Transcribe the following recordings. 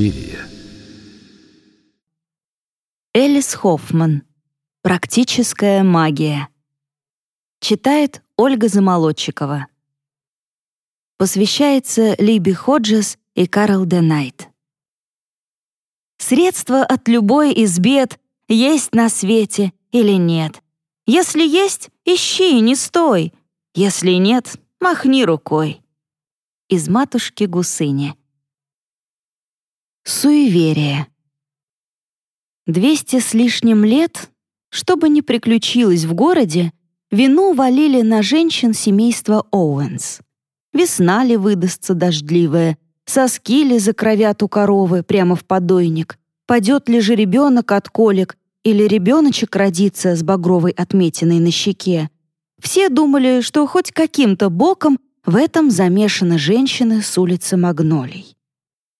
Суспирия. Элис Хоффман. Практическая магия. Читает Ольга Замолодчикова. Посвящается Либи Ходжес и Карл де Найт. Средства от любой из бед есть на свете или нет. Если есть, ищи и не стой. Если нет, махни рукой. Из матушки Гусыни. Суеверие. Двести с лишним лет, что бы ни приключилось в городе, вину валили на женщин семейства Оуэнс. Весна ли выдастся дождливая, соски ли закровят у коровы прямо в подойник, падет ли же ребенок от колик или ребеночек родится с багровой отметиной на щеке. Все думали, что хоть каким-то боком в этом замешаны женщины с улицы Магнолий.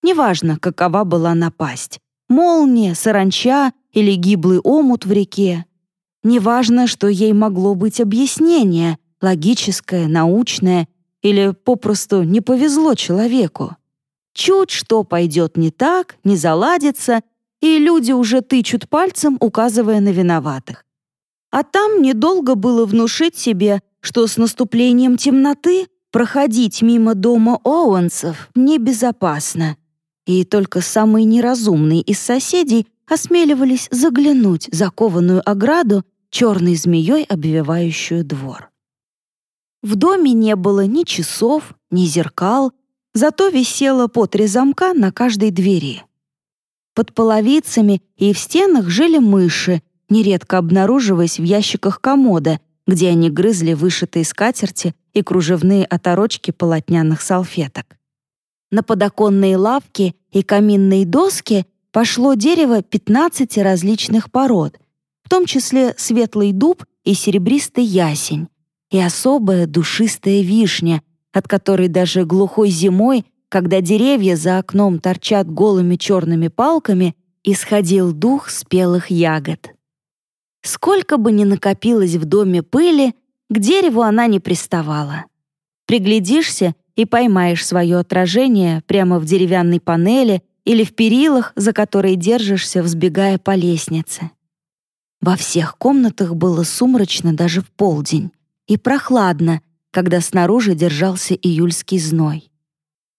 Неважно, какова была напасть — молния, саранча или гиблый омут в реке. Неважно, что ей могло быть объяснение — логическое, научное или попросту не повезло человеку. Чуть что пойдет не так, не заладится, и люди уже тычут пальцем, указывая на виноватых. А там недолго было внушить себе, что с наступлением темноты проходить мимо дома Оуэнсов небезопасно. И только самые неразумные из соседей осмеливались заглянуть за кованую ограду, черной змеей обвивающую двор. В доме не было ни часов, ни зеркал, зато висело по три замка на каждой двери. Под половицами и в стенах жили мыши, нередко обнаруживаясь в ящиках комода, где они грызли вышитые скатерти и кружевные оторочки полотняных салфеток. На подоконные лавки и каминные доски пошло дерево 15 различных пород, в том числе светлый дуб и серебристый ясень, и особая душистая вишня, от которой даже глухой зимой, когда деревья за окном торчат голыми черными палками, исходил дух спелых ягод. Сколько бы ни накопилось в доме пыли, к дереву она не приставала. Приглядишься и поймаешь свое отражение прямо в деревянной панели или в перилах, за которые держишься, взбегая по лестнице. Во всех комнатах было сумрачно даже в полдень и прохладно, когда снаружи держался июльский зной.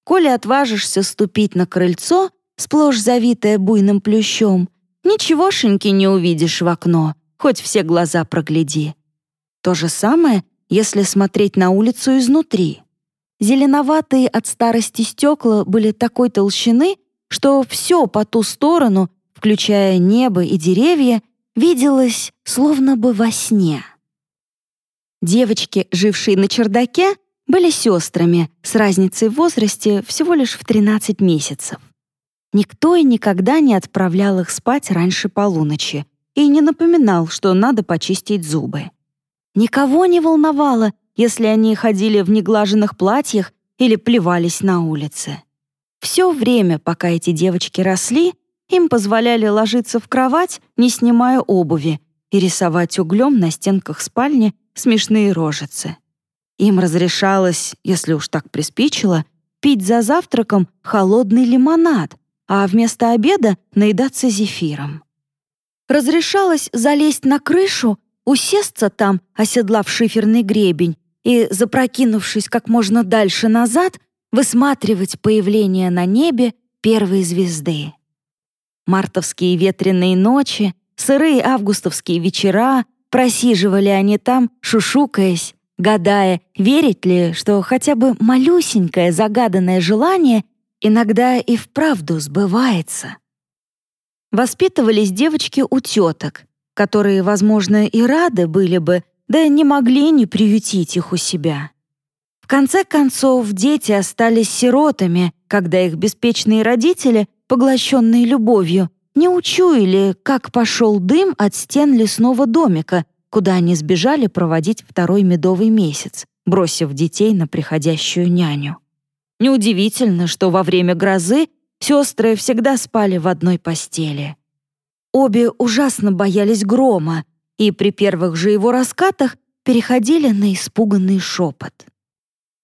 Коли отважишься ступить на крыльцо, сплошь завитое буйным плющом, ничегошеньки не увидишь в окно, хоть все глаза прогляди. То же самое, если смотреть на улицу изнутри. Зеленоватые от старости стекла были такой толщины, что все по ту сторону, включая небо и деревья, виделось словно бы во сне. Девочки, жившие на чердаке, были сестрами с разницей в возрасте всего лишь в 13 месяцев. Никто и никогда не отправлял их спать раньше полуночи и не напоминал, что надо почистить зубы. Никого не волновало, если они ходили в неглаженных платьях или плевались на улице. Все время, пока эти девочки росли, им позволяли ложиться в кровать, не снимая обуви, и рисовать углем на стенках спальни смешные рожицы. Им разрешалось, если уж так приспичило, пить за завтраком холодный лимонад, а вместо обеда наедаться зефиром. Разрешалось залезть на крышу, усесться там, оседлав шиферный гребень, и, запрокинувшись как можно дальше назад, высматривать появление на небе первой звезды. Мартовские ветреные ночи, сырые августовские вечера, Просиживали они там, шушукаясь, гадая, верить ли, что хотя бы малюсенькое загаданное желание иногда и вправду сбывается. Воспитывались девочки у теток, которые, возможно, и рады были бы, да не могли не приютить их у себя. В конце концов, дети остались сиротами, когда их беспечные родители, поглощенные любовью, не учуяли, как пошел дым от стен лесного домика, куда они сбежали проводить второй медовый месяц, бросив детей на приходящую няню. Неудивительно, что во время грозы сестры всегда спали в одной постели. Обе ужасно боялись грома и при первых же его раскатах переходили на испуганный шепот.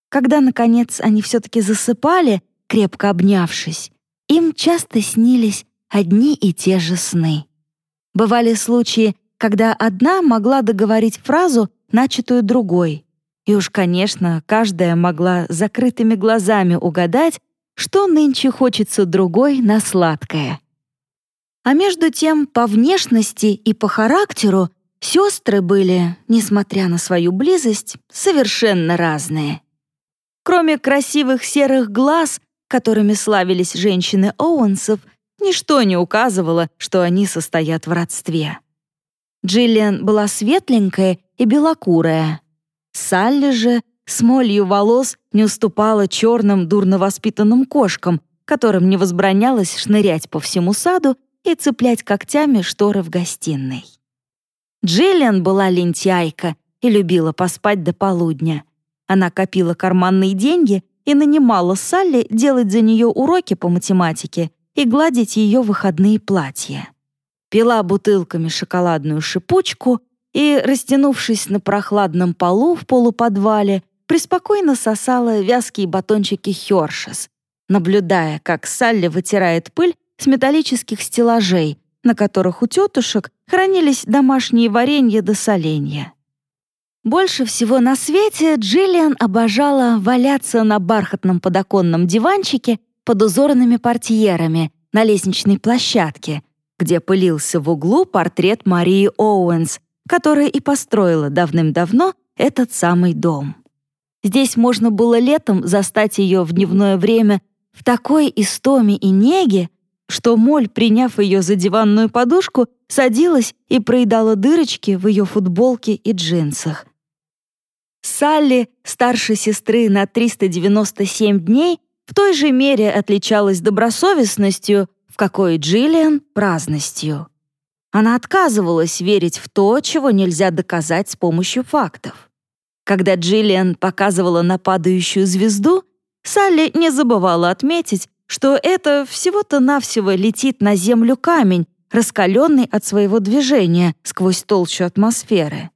Когда, наконец, они все-таки засыпали, крепко обнявшись, им часто снились одни и те же сны. Бывали случаи, когда одна могла договорить фразу, начатую другой. И уж, конечно, каждая могла закрытыми глазами угадать, что нынче хочется другой на сладкое. А между тем, по внешности и по характеру сестры были, несмотря на свою близость, совершенно разные. Кроме красивых серых глаз, которыми славились женщины Оуэнсов, ничто не указывало, что они состоят в родстве. Джиллиан была светленькая и белокурая. Салли же с молью волос не уступала черным дурно воспитанным кошкам, которым не возбранялось шнырять по всему саду и цеплять когтями шторы в гостиной. Джиллиан была лентяйка и любила поспать до полудня. Она копила карманные деньги и нанимала Салли делать за нее уроки по математике и гладить ее выходные платья пила бутылками шоколадную шипучку и, растянувшись на прохладном полу в полуподвале, преспокойно сосала вязкие батончики Хёршес, наблюдая, как Салли вытирает пыль с металлических стеллажей, на которых у тетушек хранились домашние варенья до соленья. Больше всего на свете Джиллиан обожала валяться на бархатном подоконном диванчике под узорными портьерами на лестничной площадке, где пылился в углу портрет Марии Оуэнс, которая и построила давным-давно этот самый дом. Здесь можно было летом застать ее в дневное время в такой истоме и неге, что Моль, приняв ее за диванную подушку, садилась и проедала дырочки в ее футболке и джинсах. Салли, старшей сестры на 397 дней, в той же мере отличалась добросовестностью, в какой Джиллиан — праздностью. Она отказывалась верить в то, чего нельзя доказать с помощью фактов. Когда Джиллиан показывала на падающую звезду, Салли не забывала отметить, что это всего-то навсего летит на землю камень, раскаленный от своего движения сквозь толщу атмосферы.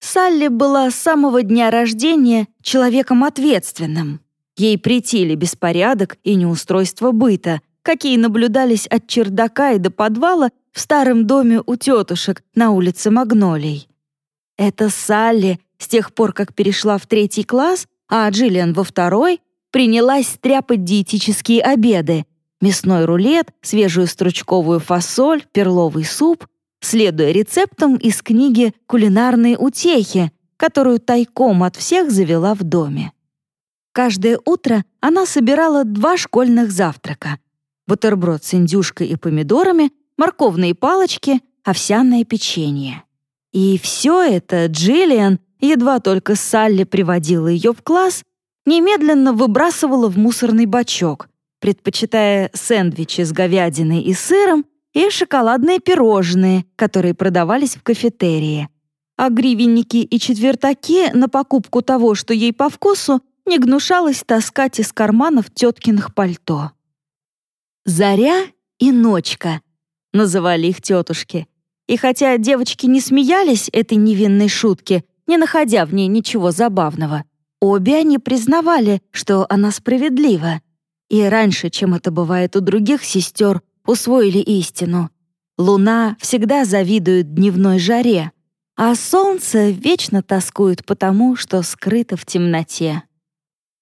Салли была с самого дня рождения человеком ответственным. Ей претили беспорядок и неустройство быта, какие наблюдались от чердака и до подвала в старом доме у тетушек на улице Магнолий. Это Салли с тех пор, как перешла в третий класс, а Джиллиан во второй, принялась стряпать диетические обеды, мясной рулет, свежую стручковую фасоль, перловый суп, следуя рецептам из книги «Кулинарные утехи», которую тайком от всех завела в доме. Каждое утро она собирала два школьных завтрака — бутерброд с индюшкой и помидорами, морковные палочки, овсяное печенье. И все это Джиллиан, едва только Салли приводила ее в класс, немедленно выбрасывала в мусорный бачок, предпочитая сэндвичи с говядиной и сыром и шоколадные пирожные, которые продавались в кафетерии. А гривенники и четвертаки на покупку того, что ей по вкусу, не гнушалась таскать из карманов теткиных пальто. «Заря и ночка», — называли их тетушки. И хотя девочки не смеялись этой невинной шутке, не находя в ней ничего забавного, обе они признавали, что она справедлива. И раньше, чем это бывает у других сестер, усвоили истину. Луна всегда завидует дневной жаре, а солнце вечно тоскует потому, что скрыто в темноте.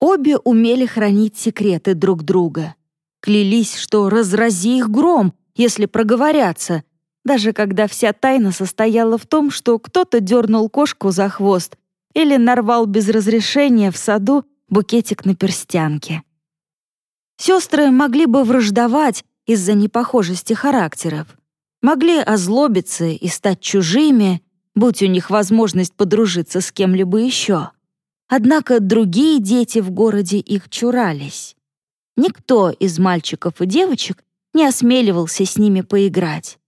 Обе умели хранить секреты друг друга. Клялись, что разрази их гром, если проговорятся, даже когда вся тайна состояла в том, что кто-то дернул кошку за хвост или нарвал без разрешения в саду букетик на перстянке. Сестры могли бы враждовать из-за непохожести характеров, могли озлобиться и стать чужими, будь у них возможность подружиться с кем-либо еще. Однако другие дети в городе их чурались. Никто из мальчиков и девочек не осмеливался с ними поиграть.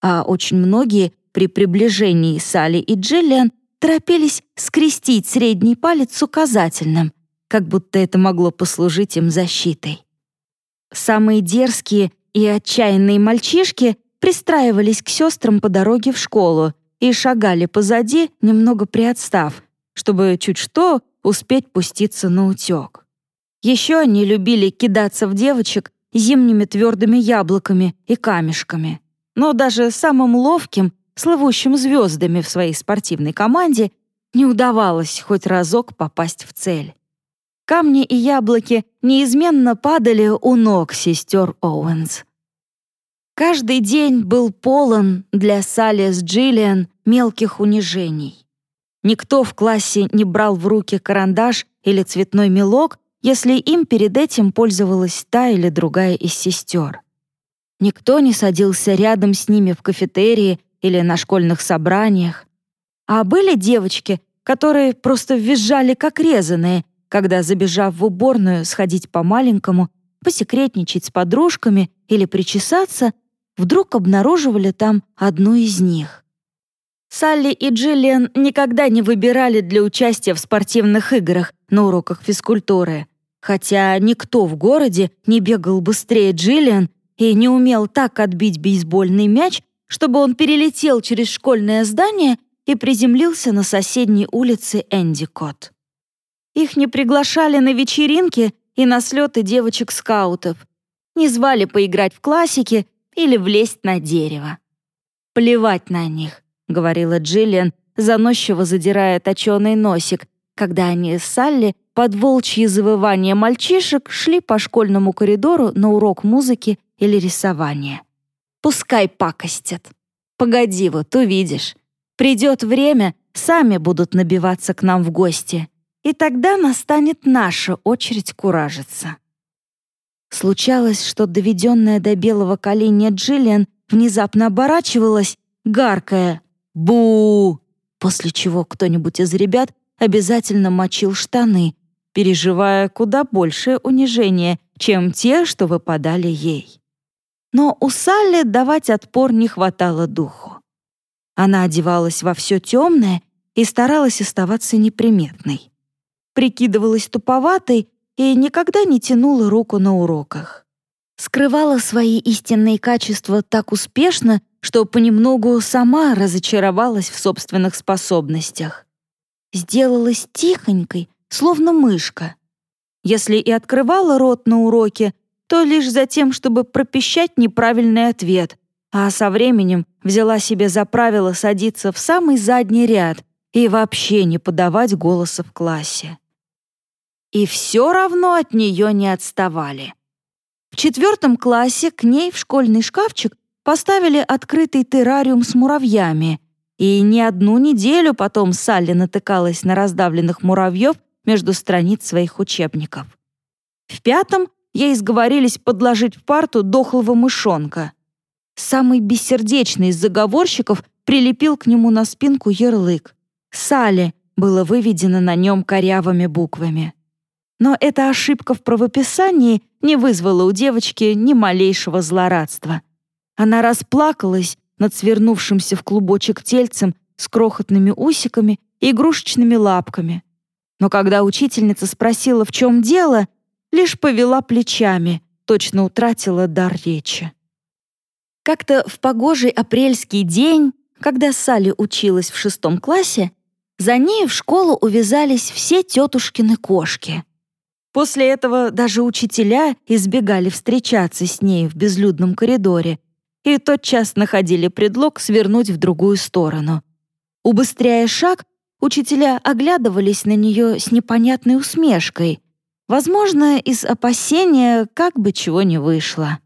А очень многие при приближении Салли и Джиллиан торопились скрестить средний палец указательным, как будто это могло послужить им защитой. Самые дерзкие и отчаянные мальчишки пристраивались к сестрам по дороге в школу и шагали позади, немного приотстав, чтобы чуть что успеть пуститься на утек. Еще они любили кидаться в девочек зимними твердыми яблоками и камешками. Но даже самым ловким, слывущим звездами в своей спортивной команде, не удавалось хоть разок попасть в цель. Камни и яблоки неизменно падали у ног сестер Оуэнс. Каждый день был полон для Салли с Джиллиан мелких унижений. Никто в классе не брал в руки карандаш или цветной мелок, если им перед этим пользовалась та или другая из сестер. Никто не садился рядом с ними в кафетерии или на школьных собраниях. А были девочки, которые просто визжали как резаные, когда, забежав в уборную, сходить по-маленькому, посекретничать с подружками или причесаться, вдруг обнаруживали там одну из них. Салли и Джиллиан никогда не выбирали для участия в спортивных играх на уроках физкультуры, хотя никто в городе не бегал быстрее Джиллиан и не умел так отбить бейсбольный мяч, чтобы он перелетел через школьное здание и приземлился на соседней улице Эндикот. Их не приглашали на вечеринки и на слеты девочек-скаутов, не звали поиграть в классики или влезть на дерево. «Плевать на них», — говорила Джиллиан, заносчиво задирая точеный носик, когда они с Салли под волчьи завывания мальчишек шли по школьному коридору на урок музыки или рисования. «Пускай пакостят. Погоди, вот увидишь. Придет время, сами будут набиваться к нам в гости, и тогда настанет наша очередь куражиться». Случалось, что доведенная до белого коленя Джиллиан внезапно оборачивалась, гаркая «Бу!», после чего кто-нибудь из ребят обязательно мочил штаны, переживая куда большее унижение, чем те, что выпадали ей. Но у Салли давать отпор не хватало духу. Она одевалась во все темное и старалась оставаться неприметной. Прикидывалась туповатой и никогда не тянула руку на уроках. Скрывала свои истинные качества так успешно, что понемногу сама разочаровалась в собственных способностях. Сделалась тихонькой, словно мышка. Если и открывала рот на уроке, то лишь за тем, чтобы пропищать неправильный ответ, а со временем взяла себе за правило садиться в самый задний ряд и вообще не подавать голоса в классе. И все равно от нее не отставали. В четвертом классе к ней в школьный шкафчик поставили открытый террариум с муравьями, и не одну неделю потом Салли натыкалась на раздавленных муравьев между страниц своих учебников. В пятом ей сговорились подложить в парту дохлого мышонка — Самый бессердечный из заговорщиков прилепил к нему на спинку ярлык. «Салли» было выведено на нем корявыми буквами. Но эта ошибка в правописании не вызвала у девочки ни малейшего злорадства. Она расплакалась над свернувшимся в клубочек тельцем с крохотными усиками и игрушечными лапками. Но когда учительница спросила, в чем дело, лишь повела плечами, точно утратила дар речи. Как-то в погожий апрельский день, когда Салли училась в шестом классе, за ней в школу увязались все тетушкины кошки. После этого даже учителя избегали встречаться с ней в безлюдном коридоре и тотчас находили предлог свернуть в другую сторону. Убыстряя шаг, учителя оглядывались на нее с непонятной усмешкой, возможно, из опасения, как бы чего не вышло.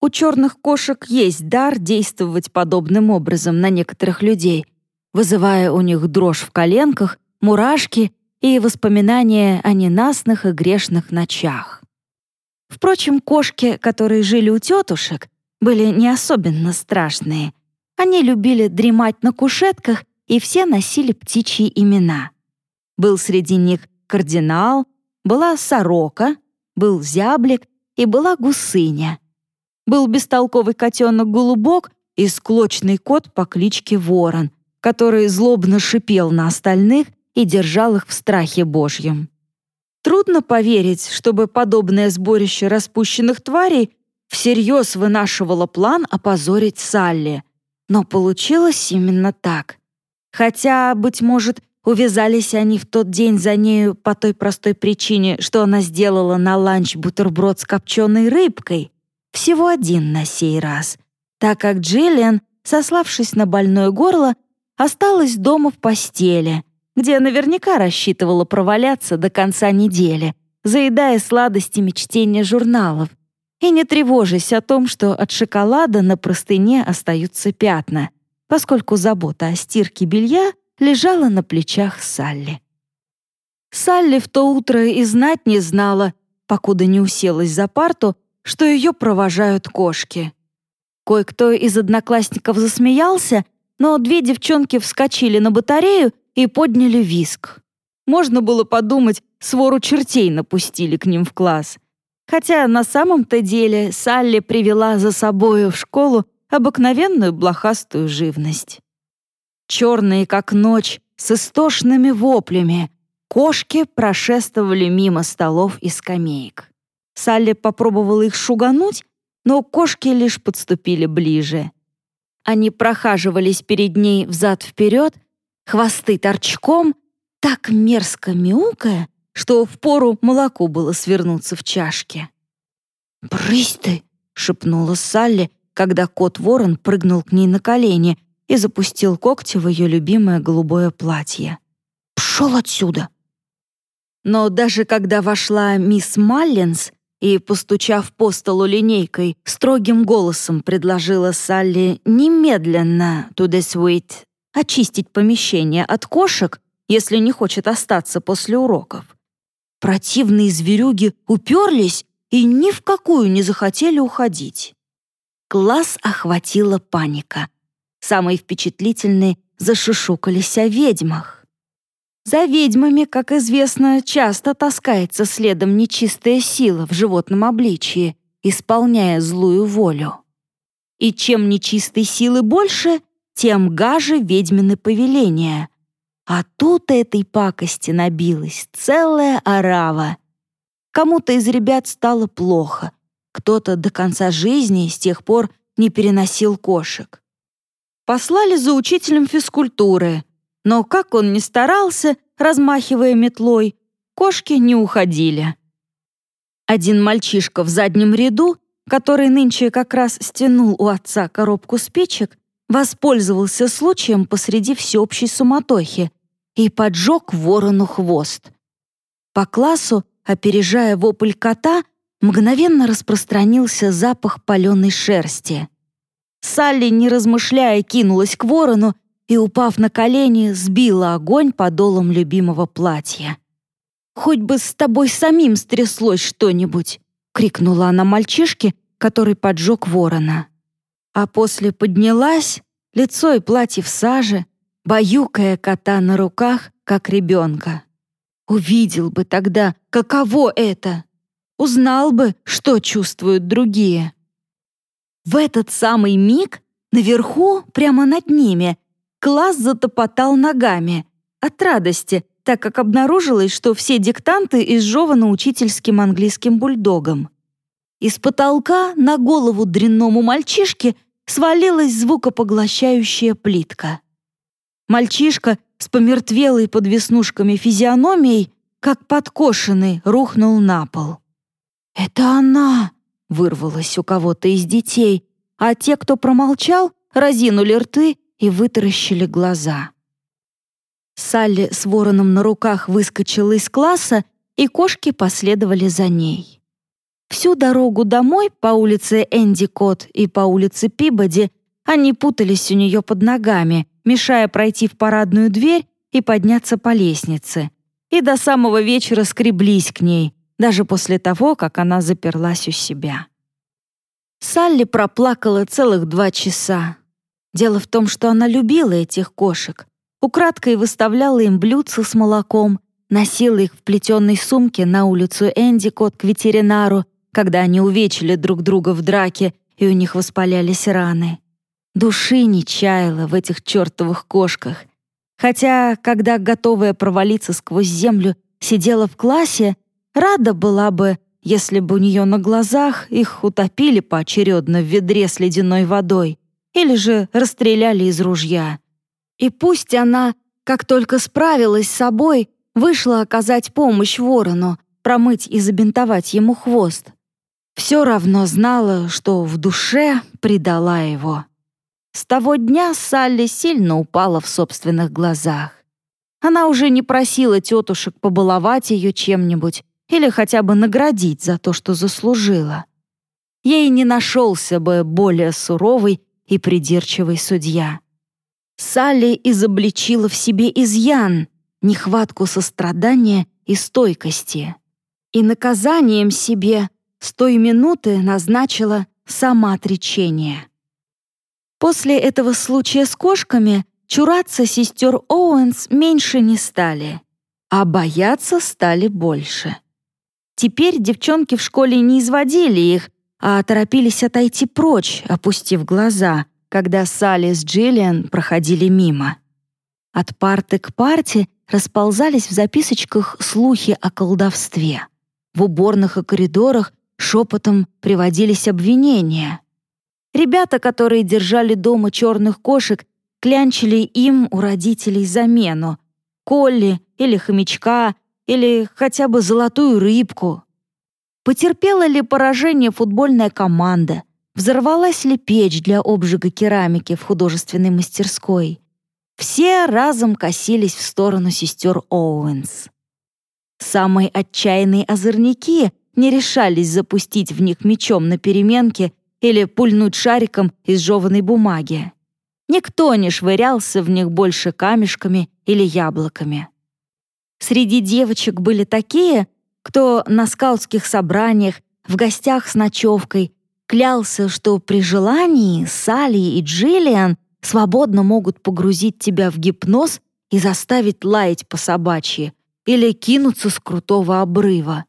У черных кошек есть дар действовать подобным образом на некоторых людей, вызывая у них дрожь в коленках, мурашки и воспоминания о ненастных и грешных ночах. Впрочем, кошки, которые жили у тетушек, были не особенно страшные. Они любили дремать на кушетках, и все носили птичьи имена. Был среди них кардинал, была сорока, был зяблик и была гусыня — был бестолковый котенок Голубок и склочный кот по кличке Ворон, который злобно шипел на остальных и держал их в страхе Божьем. Трудно поверить, чтобы подобное сборище распущенных тварей всерьез вынашивало план опозорить Салли. Но получилось именно так. Хотя, быть может, Увязались они в тот день за нею по той простой причине, что она сделала на ланч бутерброд с копченой рыбкой. Всего один на сей раз, так как Джиллиан, сославшись на больное горло, осталась дома в постели, где наверняка рассчитывала проваляться до конца недели, заедая сладостями чтения журналов, и не тревожась о том, что от шоколада на простыне остаются пятна, поскольку забота о стирке белья лежала на плечах Салли. Салли в то утро и знать не знала, покуда не уселась за парту, что ее провожают кошки. Кое-кто из одноклассников засмеялся, но две девчонки вскочили на батарею и подняли виск. Можно было подумать, свору чертей напустили к ним в класс. Хотя на самом-то деле Салли привела за собою в школу обыкновенную блохастую живность. Черные, как ночь, с истошными воплями, кошки прошествовали мимо столов и скамеек. Салли попробовала их шугануть, но кошки лишь подступили ближе. Они прохаживались перед ней взад-вперед, хвосты торчком, так мерзко мяукая, что впору молоку было свернуться в чашке. «Брысь ты!» — шепнула Салли, когда кот-ворон прыгнул к ней на колени и запустил когти в ее любимое голубое платье. «Пшел отсюда!» Но даже когда вошла мисс Маллинс и, постучав по столу линейкой, строгим голосом предложила Салли немедленно to the очистить помещение от кошек, если не хочет остаться после уроков. Противные зверюги уперлись и ни в какую не захотели уходить. Класс охватила паника — Самые впечатлительные зашушукались о ведьмах. За ведьмами, как известно, часто таскается следом нечистая сила в животном обличии, исполняя злую волю. И чем нечистой силы больше, тем гаже ведьмины повеления. А тут этой пакости набилась целая орава. Кому-то из ребят стало плохо, кто-то до конца жизни с тех пор не переносил кошек. Послали за учителем физкультуры, но как он ни старался, размахивая метлой, кошки не уходили. Один мальчишка в заднем ряду, который нынче как раз стянул у отца коробку спичек, воспользовался случаем посреди всеобщей суматохи и поджег ворону хвост. По классу, опережая вопль кота, мгновенно распространился запах паленой шерсти. Салли, не размышляя, кинулась к ворону и, упав на колени, сбила огонь подолом любимого платья. «Хоть бы с тобой самим стряслось что-нибудь!» — крикнула она мальчишке, который поджег ворона. А после поднялась, лицо и платье в саже, баюкая кота на руках, как ребенка. Увидел бы тогда, каково это! Узнал бы, что чувствуют другие. В этот самый миг наверху, прямо над ними, класс затопотал ногами от радости, так как обнаружилось, что все диктанты изжеваны учительским английским бульдогом. Из потолка на голову дрянному мальчишке свалилась звукопоглощающая плитка. Мальчишка с помертвелой под веснушками физиономией, как подкошенный, рухнул на пол. «Это она!» Вырвалось у кого-то из детей, а те, кто промолчал, разинули рты и вытаращили глаза. Салли с вороном на руках выскочила из класса, и кошки последовали за ней. Всю дорогу домой по улице Энди Кот и по улице Пибоди они путались у нее под ногами, мешая пройти в парадную дверь и подняться по лестнице. И до самого вечера скреблись к ней, даже после того, как она заперлась у себя. Салли проплакала целых два часа. Дело в том, что она любила этих кошек, украдкой выставляла им блюдца с молоком, носила их в плетеной сумке на улицу Энди кот к ветеринару, когда они увечили друг друга в драке и у них воспалялись раны. Души не чаяла в этих чертовых кошках. Хотя, когда, готовая провалиться сквозь землю, сидела в классе, Рада была бы, если бы у нее на глазах их утопили поочередно в ведре с ледяной водой или же расстреляли из ружья. И пусть она, Как только справилась с собой, вышла оказать помощь ворону, промыть и забинтовать ему хвост. Все равно знала, что в душе предала его. С того дня Салли сильно упала в собственных глазах. Она уже не просила тетушек побаловать ее чем-нибудь или хотя бы наградить за то, что заслужила. Ей не нашелся бы более суровый и придирчивый судья. Салли изобличила в себе изъян, нехватку сострадания и стойкости. И наказанием себе с той минуты назначила самоотречение. После этого случая с кошками чураться сестер Оуэнс меньше не стали, а бояться стали больше. Теперь девчонки в школе не изводили их, а торопились отойти прочь, опустив глаза, когда Салли с Джиллиан проходили мимо. От парты к парте расползались в записочках слухи о колдовстве. В уборных и коридорах шепотом приводились обвинения. Ребята, которые держали дома черных кошек, клянчили им у родителей замену — колли или хомячка, или хотя бы золотую рыбку. Потерпела ли поражение футбольная команда? Взорвалась ли печь для обжига керамики в художественной мастерской? Все разом косились в сторону сестер Оуэнс. Самые отчаянные озорники не решались запустить в них мечом на переменке или пульнуть шариком из жеванной бумаги. Никто не швырялся в них больше камешками или яблоками. Среди девочек были такие, кто на скаутских собраниях, в гостях с ночевкой, клялся, что при желании Салли и Джиллиан свободно могут погрузить тебя в гипноз и заставить лаять по собачьи или кинуться с крутого обрыва.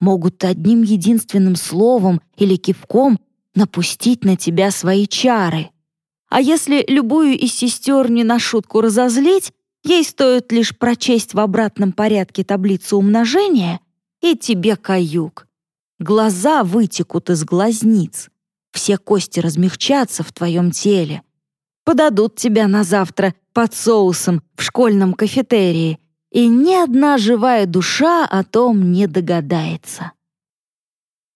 Могут одним единственным словом или кивком напустить на тебя свои чары. А если любую из сестер не на шутку разозлить, ей стоит лишь прочесть в обратном порядке таблицу умножения, и тебе каюк. Глаза вытекут из глазниц, все кости размягчатся в твоем теле. Подадут тебя на завтра под соусом в школьном кафетерии, и ни одна живая душа о том не догадается.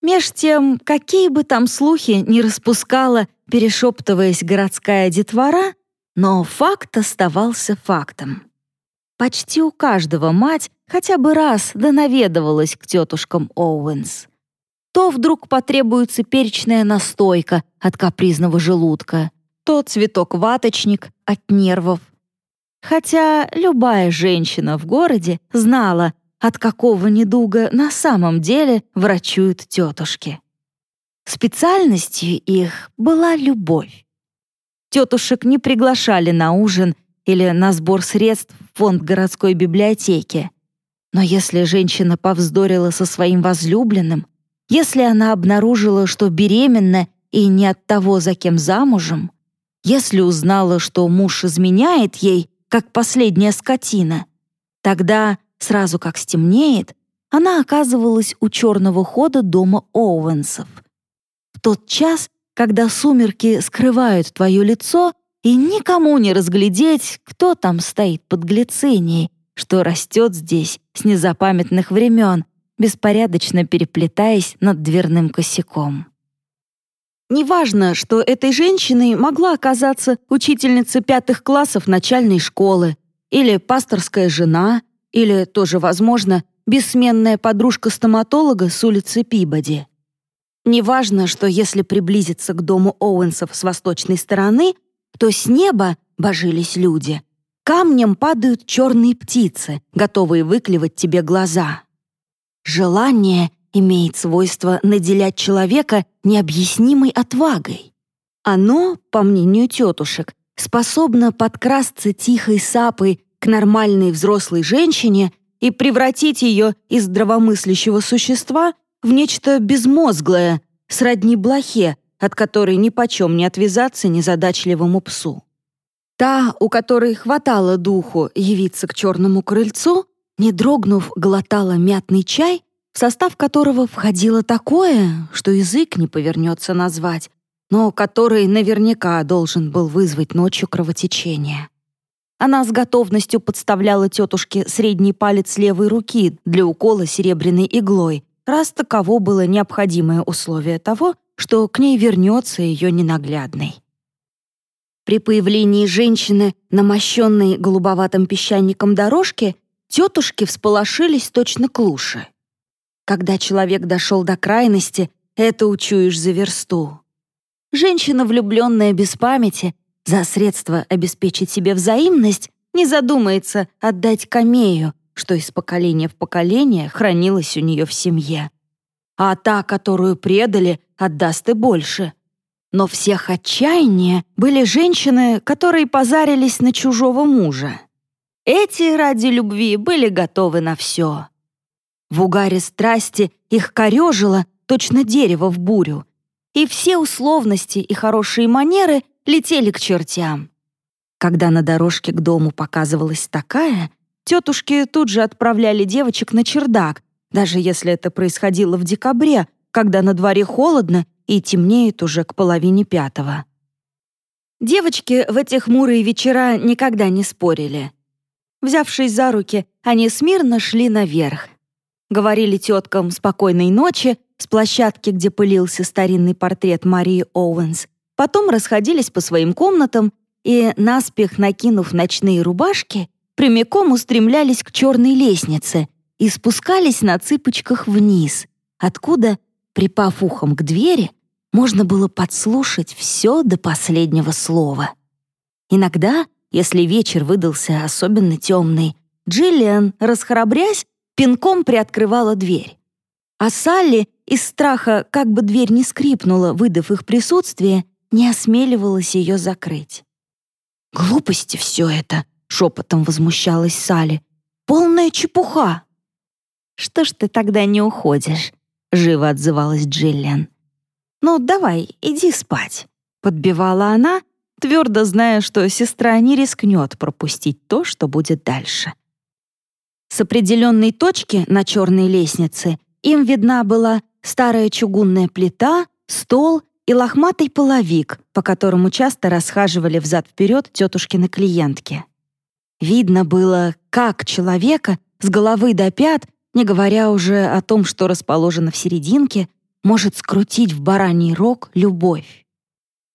Меж тем, какие бы там слухи ни распускала, перешептываясь городская детвора, но факт оставался фактом. Почти у каждого мать хотя бы раз да наведывалась к тетушкам Оуэнс. То вдруг потребуется перечная настойка от капризного желудка, то цветок-ваточник от нервов. Хотя любая женщина в городе знала, от какого недуга на самом деле врачуют тетушки. Специальностью их была любовь. Тетушек не приглашали на ужин или на сбор средств в фонд городской библиотеки. Но если женщина повздорила со своим возлюбленным, если она обнаружила, что беременна и не от того, за кем замужем, если узнала, что муж изменяет ей, как последняя скотина, тогда, сразу как стемнеет, она оказывалась у черного хода дома Оуэнсов. В тот час, когда сумерки скрывают твое лицо, и никому не разглядеть, кто там стоит под глицинией, что растет здесь с незапамятных времен, беспорядочно переплетаясь над дверным косяком. Неважно, что этой женщиной могла оказаться учительница пятых классов начальной школы, или пасторская жена, или, тоже возможно, бессменная подружка стоматолога с улицы Пибоди. Неважно, что если приблизиться к дому Оуэнсов с восточной стороны, то с неба божились люди. Камнем падают черные птицы, готовые выклевать тебе глаза. Желание имеет свойство наделять человека необъяснимой отвагой. Оно, по мнению тетушек, способно подкрасться тихой сапой к нормальной взрослой женщине и превратить ее из здравомыслящего существа в нечто безмозглое, сродни блохе, от которой ни почем не отвязаться незадачливому псу. Та, у которой хватало духу явиться к черному крыльцу, не дрогнув, глотала мятный чай, в состав которого входило такое, что язык не повернется назвать, но который наверняка должен был вызвать ночью кровотечение. Она с готовностью подставляла тетушке средний палец левой руки для укола серебряной иглой, раз таково было необходимое условие того, что к ней вернется ее ненаглядный. При появлении женщины на мощенной голубоватым песчаником дорожке тетушки всполошились точно клуши. Когда человек дошел до крайности, это учуешь за версту. Женщина, влюбленная без памяти, за средства обеспечить себе взаимность, не задумается отдать камею, что из поколения в поколение хранилось у нее в семье. А та, которую предали, отдаст и больше. Но всех отчаяние были женщины, которые позарились на чужого мужа. Эти ради любви были готовы на все. В угаре страсти их корежило точно дерево в бурю, и все условности и хорошие манеры летели к чертям. Когда на дорожке к дому показывалась такая, тетушки тут же отправляли девочек на чердак, даже если это происходило в декабре, когда на дворе холодно и темнеет уже к половине пятого. Девочки в эти хмурые вечера никогда не спорили. Взявшись за руки, они смирно шли наверх. Говорили теткам «спокойной ночи» с площадки, где пылился старинный портрет Марии Оуэнс, потом расходились по своим комнатам и, наспех накинув ночные рубашки, прямиком устремлялись к черной лестнице и спускались на цыпочках вниз, откуда, припав ухом к двери, можно было подслушать все до последнего слова. Иногда если вечер выдался особенно темный, Джиллиан, расхрабрясь, пинком приоткрывала дверь. А Салли из страха, как бы дверь не скрипнула, выдав их присутствие, не осмеливалась ее закрыть. «Глупости все это!» — шепотом возмущалась Салли. «Полная чепуха!» «Что ж ты тогда не уходишь?» — живо отзывалась Джиллиан. «Ну, давай, иди спать», — подбивала она, твердо зная, что сестра не рискнет пропустить то, что будет дальше. С определенной точки на черной лестнице им видна была старая чугунная плита, стол и лохматый половик, по которому часто расхаживали взад-вперед тетушкины клиентки. Видно было, как человека с головы до пят, не говоря уже о том, что расположено в серединке, может скрутить в бараний рог любовь.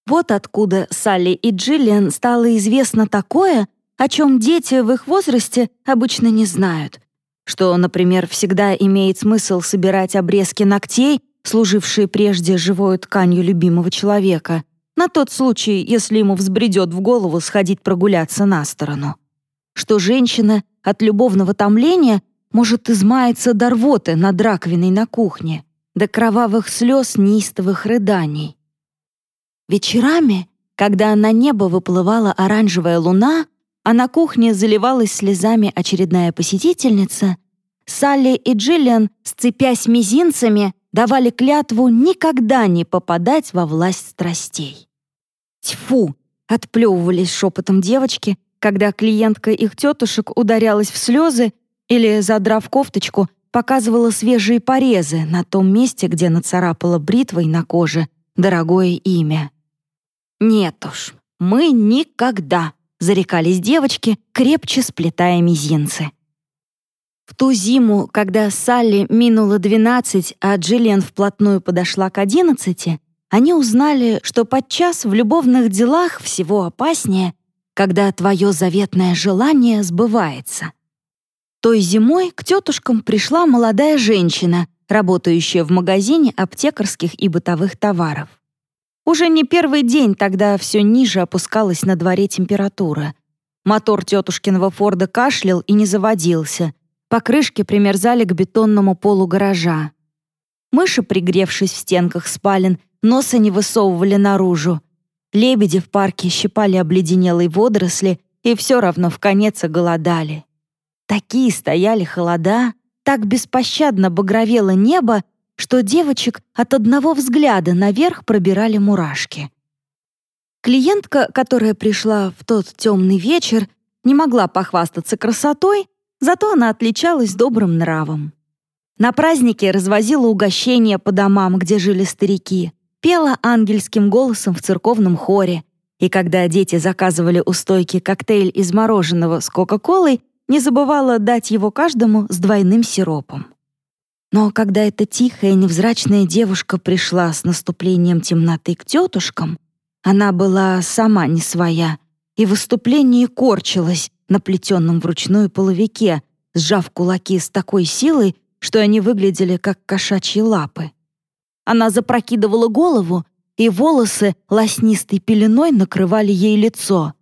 Вот откуда Салли и Джиллиан стало известно такое, о чем дети в их возрасте обычно не знают. Что, например, всегда имеет смысл собирать обрезки ногтей, служившие прежде живой тканью любимого человека, на тот случай, если ему взбредет в голову сходить прогуляться на сторону. Что женщина от любовного томления может измаяться до рвоты над раковиной на кухне, до кровавых слез неистовых рыданий. Вечерами, когда на небо выплывала оранжевая луна, а на кухне заливалась слезами очередная посетительница, Салли и Джиллиан, сцепясь мизинцами, давали клятву никогда не попадать во власть страстей. «Тьфу!» — отплевывались шепотом девочки, когда клиентка их тетушек ударялась в слезы или, задрав кофточку, показывала свежие порезы на том месте, где нацарапала бритвой на коже дорогое имя. «Нет уж, мы никогда», — зарекались девочки, крепче сплетая мизинцы. В ту зиму, когда Салли минула 12, а Джиллиан вплотную подошла к 11, они узнали, что подчас в любовных делах всего опаснее, когда твое заветное желание сбывается. Той зимой к тетушкам пришла молодая женщина, работающая в магазине аптекарских и бытовых товаров. Уже не первый день тогда все ниже опускалась на дворе температура. Мотор тетушкиного Форда кашлял и не заводился. Покрышки примерзали к бетонному полу гаража. Мыши, пригревшись в стенках спален, носа не высовывали наружу. Лебеди в парке щипали обледенелые водоросли и все равно в конец оголодали. Такие стояли холода, так беспощадно багровело небо, что девочек от одного взгляда наверх пробирали мурашки. Клиентка, которая пришла в тот темный вечер, не могла похвастаться красотой, зато она отличалась добрым нравом. На празднике развозила угощения по домам, где жили старики, пела ангельским голосом в церковном хоре, и когда дети заказывали у стойки коктейль из мороженого с Кока-Колой, не забывала дать его каждому с двойным сиропом. Но когда эта тихая, невзрачная девушка пришла с наступлением темноты к тетушкам, она была сама не своя и в выступлении корчилась на плетенном вручную половике, сжав кулаки с такой силой, что они выглядели как кошачьи лапы. Она запрокидывала голову, и волосы лоснистой пеленой накрывали ей лицо.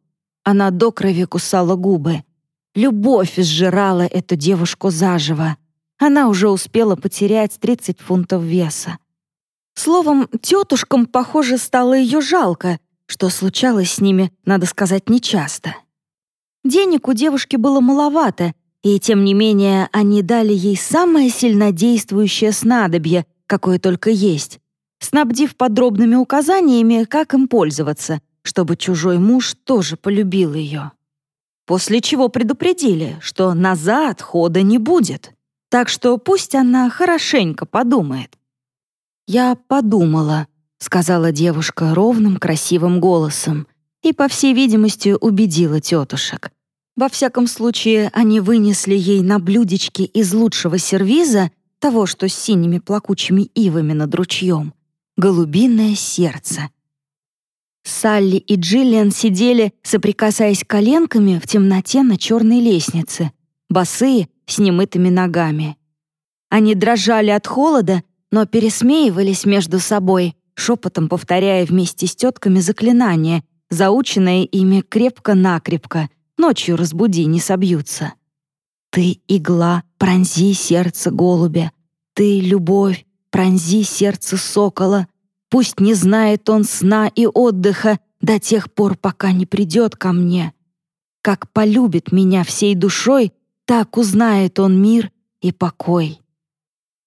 Она до крови кусала губы. Любовь сжирала эту девушку заживо. Она уже успела потерять 30 фунтов веса. Словом, тетушкам, похоже, стало ее жалко, что случалось с ними, надо сказать, нечасто. Денег у девушки было маловато, и тем не менее они дали ей самое сильнодействующее снадобье, какое только есть, снабдив подробными указаниями, как им пользоваться, чтобы чужой муж тоже полюбил ее. После чего предупредили, что назад хода не будет. Так что пусть она хорошенько подумает. «Я подумала», — сказала девушка ровным красивым голосом и, по всей видимости, убедила тетушек. Во всяком случае, они вынесли ей на блюдечке из лучшего сервиза, того, что с синими плакучими ивами над ручьем, голубиное сердце. Салли и Джиллиан сидели, соприкасаясь коленками в темноте на черной лестнице, босые, с немытыми ногами. Они дрожали от холода, но пересмеивались между собой, шепотом повторяя вместе с тетками заклинания, заученное ими крепко-накрепко, ночью разбуди, не собьются. «Ты, игла, пронзи сердце голубя, ты, любовь, пронзи сердце сокола, пусть не знает он сна и отдыха до тех пор, пока не придет ко мне. Как полюбит меня всей душой, так узнает он мир и покой.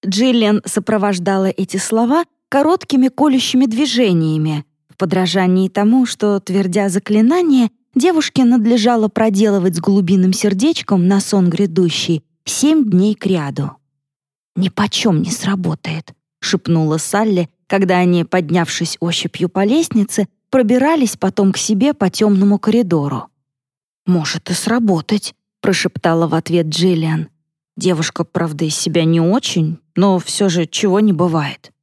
Джиллиан сопровождала эти слова короткими колющими движениями, в подражании тому, что, твердя заклинание, девушке надлежало проделывать с глубинным сердечком на сон грядущий семь дней кряду. «Ни почем не сработает», — шепнула Салли, когда они, поднявшись ощупью по лестнице, пробирались потом к себе по темному коридору. «Может и сработать», — прошептала в ответ Джиллиан. Девушка, правда, из себя не очень, но все же чего не бывает.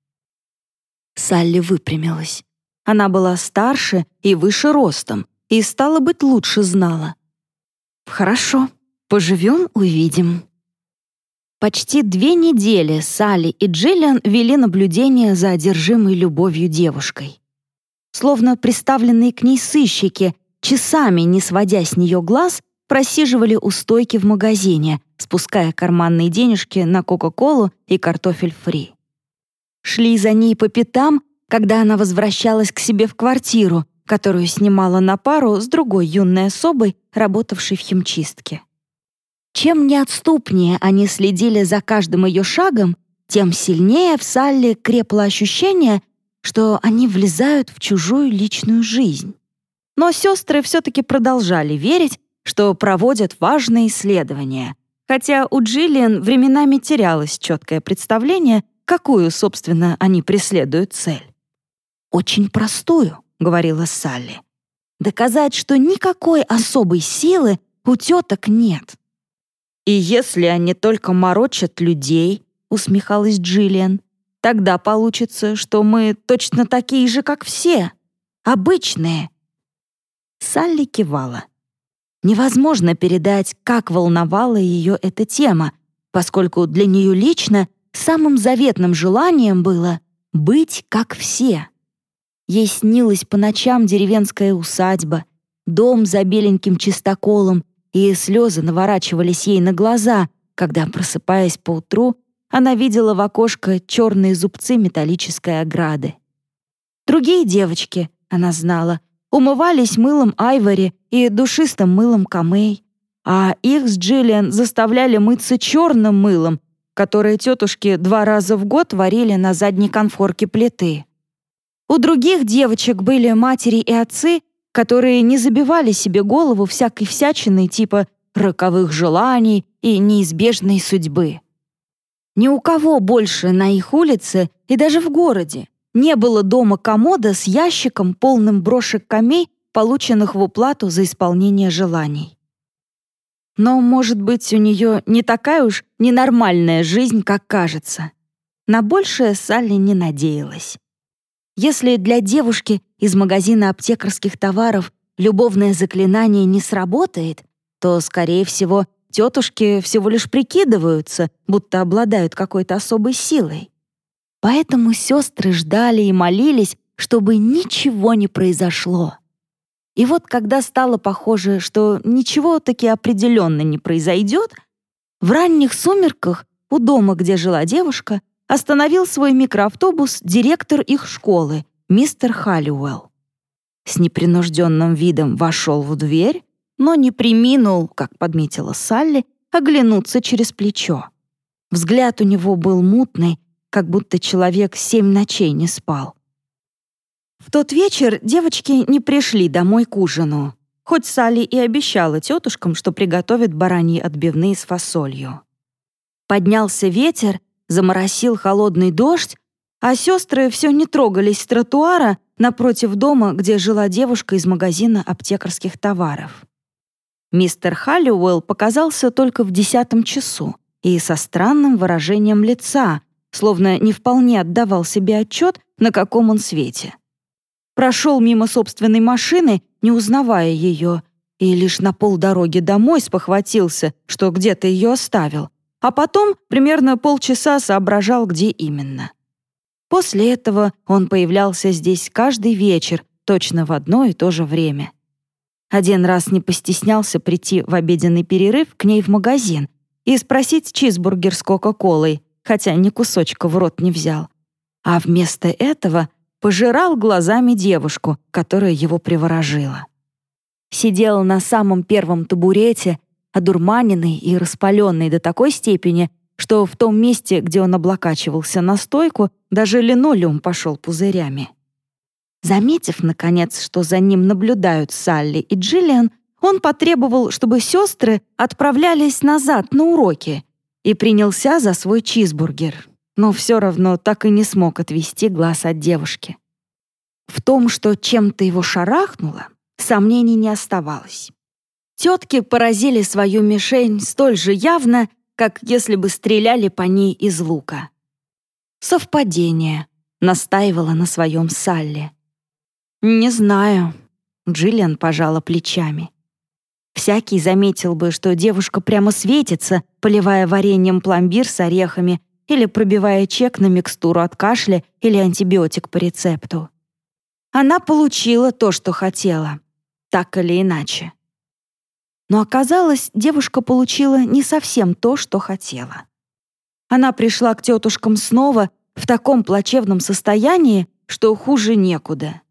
Салли выпрямилась. Она была старше и выше ростом, и, стало быть, лучше знала. «Хорошо, поживем — увидим». Почти две недели Салли и Джиллиан вели наблюдение за одержимой любовью девушкой. Словно приставленные к ней сыщики, часами не сводя с нее глаз, просиживали у стойки в магазине, спуская карманные денежки на Кока-Колу и картофель фри. Шли за ней по пятам, когда она возвращалась к себе в квартиру, которую снимала на пару с другой юной особой, работавшей в химчистке. Чем неотступнее они следили за каждым ее шагом, тем сильнее в Салли крепло ощущение, что они влезают в чужую личную жизнь. Но сестры все-таки продолжали верить, что проводят важные исследования, хотя у Джиллиан временами терялось четкое представление, какую, собственно, они преследуют цель. «Очень простую», — говорила Салли. «Доказать, что никакой особой силы у теток нет». «И если они только морочат людей», — усмехалась Джиллиан, «тогда получится, что мы точно такие же, как все. Обычные». Салли кивала. Невозможно передать, как волновала ее эта тема, поскольку для нее лично самым заветным желанием было быть как все. Ей снилась по ночам деревенская усадьба, дом за беленьким чистоколом и слезы наворачивались ей на глаза, когда, просыпаясь поутру, она видела в окошко черные зубцы металлической ограды. Другие девочки, она знала, умывались мылом Айвори и душистым мылом Камей, а их с Джиллиан заставляли мыться черным мылом, которое тетушки два раза в год варили на задней конфорке плиты. У других девочек были матери и отцы, которые не забивали себе голову всякой всячиной типа роковых желаний и неизбежной судьбы. Ни у кого больше на их улице и даже в городе не было дома комода с ящиком, полным брошек камей, полученных в уплату за исполнение желаний. Но, может быть, у нее не такая уж ненормальная жизнь, как кажется. На большее Салли не надеялась. Если для девушки из магазина аптекарских товаров любовное заклинание не сработает, то, скорее всего, тетушки всего лишь прикидываются, будто обладают какой-то особой силой. Поэтому сестры ждали и молились, чтобы ничего не произошло. И вот когда стало похоже, что ничего таки определенно не произойдет, в ранних сумерках у дома, где жила девушка, остановил свой микроавтобус директор их школы, мистер Халлиуэлл. С непринужденным видом вошел в дверь, но не приминул, как подметила Салли, оглянуться через плечо. Взгляд у него был мутный, как будто человек семь ночей не спал. В тот вечер девочки не пришли домой к ужину, хоть Салли и обещала тетушкам, что приготовит бараньи отбивные с фасолью. Поднялся ветер, заморосил холодный дождь, а сестры все не трогались с тротуара напротив дома, где жила девушка из магазина аптекарских товаров. Мистер Халлиуэлл показался только в десятом часу и со странным выражением лица, словно не вполне отдавал себе отчет, на каком он свете прошел мимо собственной машины, не узнавая ее, и лишь на полдороги домой спохватился, что где-то ее оставил, а потом примерно полчаса соображал, где именно. После этого он появлялся здесь каждый вечер, точно в одно и то же время. Один раз не постеснялся прийти в обеденный перерыв к ней в магазин и спросить чизбургер с Кока-Колой, хотя ни кусочка в рот не взял. А вместо этого пожирал глазами девушку, которая его приворожила. Сидел на самом первом табурете, одурманенный и распаленный до такой степени, что в том месте, где он облокачивался на стойку, даже линолеум пошел пузырями. Заметив, наконец, что за ним наблюдают Салли и Джиллиан, он потребовал, чтобы сестры отправлялись назад на уроки и принялся за свой чизбургер но все равно так и не смог отвести глаз от девушки. В том, что чем-то его шарахнуло, сомнений не оставалось. Тетки поразили свою мишень столь же явно, как если бы стреляли по ней из лука. «Совпадение», — настаивала на своем Салли. «Не знаю», — Джиллиан пожала плечами. Всякий заметил бы, что девушка прямо светится, поливая вареньем пломбир с орехами или пробивая чек на микстуру от кашля или антибиотик по рецепту. Она получила то, что хотела, так или иначе. Но оказалось, девушка получила не совсем то, что хотела. Она пришла к тетушкам снова в таком плачевном состоянии, что хуже некуда.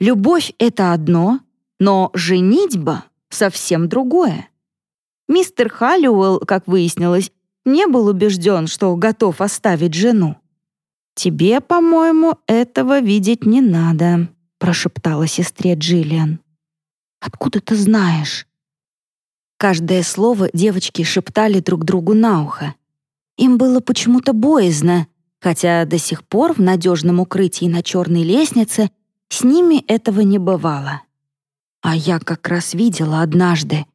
Любовь — это одно, но женитьба — совсем другое. Мистер Халлиуэлл, как выяснилось, не был убежден, что готов оставить жену. «Тебе, по-моему, этого видеть не надо», — прошептала сестре Джиллиан. «Откуда ты знаешь?» Каждое слово девочки шептали друг другу на ухо. Им было почему-то боязно, хотя до сих пор в надежном укрытии на черной лестнице с ними этого не бывало. А я как раз видела однажды.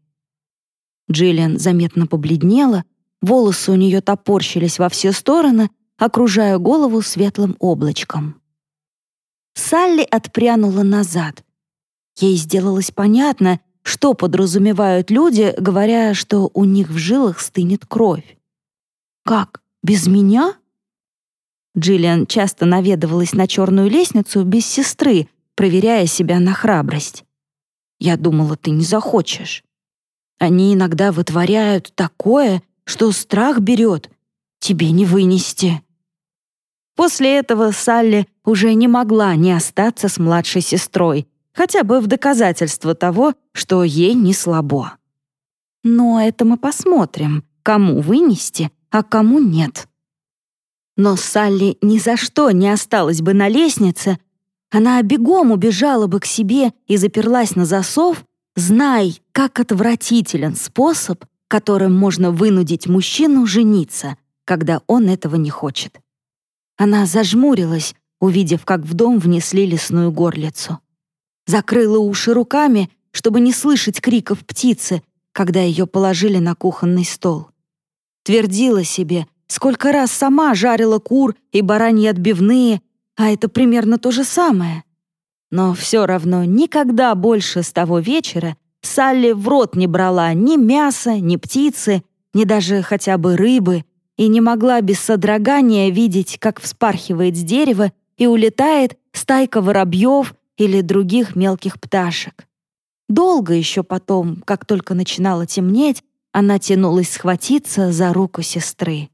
Джиллиан заметно побледнела, Волосы у нее топорщились во все стороны, окружая голову светлым облачком. Салли отпрянула назад. Ей сделалось понятно, что подразумевают люди, говоря, что у них в жилах стынет кровь. «Как? Без меня?» Джиллиан часто наведывалась на черную лестницу без сестры, проверяя себя на храбрость. «Я думала, ты не захочешь. Они иногда вытворяют такое, что страх берет, тебе не вынести». После этого Салли уже не могла не остаться с младшей сестрой, хотя бы в доказательство того, что ей не слабо. Но это мы посмотрим, кому вынести, а кому нет. Но Салли ни за что не осталась бы на лестнице, она бегом убежала бы к себе и заперлась на засов, знай, как отвратителен способ которым можно вынудить мужчину жениться, когда он этого не хочет. Она зажмурилась, увидев, как в дом внесли лесную горлицу. Закрыла уши руками, чтобы не слышать криков птицы, когда ее положили на кухонный стол. Твердила себе, сколько раз сама жарила кур и бараньи отбивные, а это примерно то же самое. Но все равно никогда больше с того вечера Салли в рот не брала ни мяса, ни птицы, ни даже хотя бы рыбы, и не могла без содрогания видеть, как вспархивает с дерева и улетает стайка воробьев или других мелких пташек. Долго еще потом, как только начинало темнеть, она тянулась схватиться за руку сестры.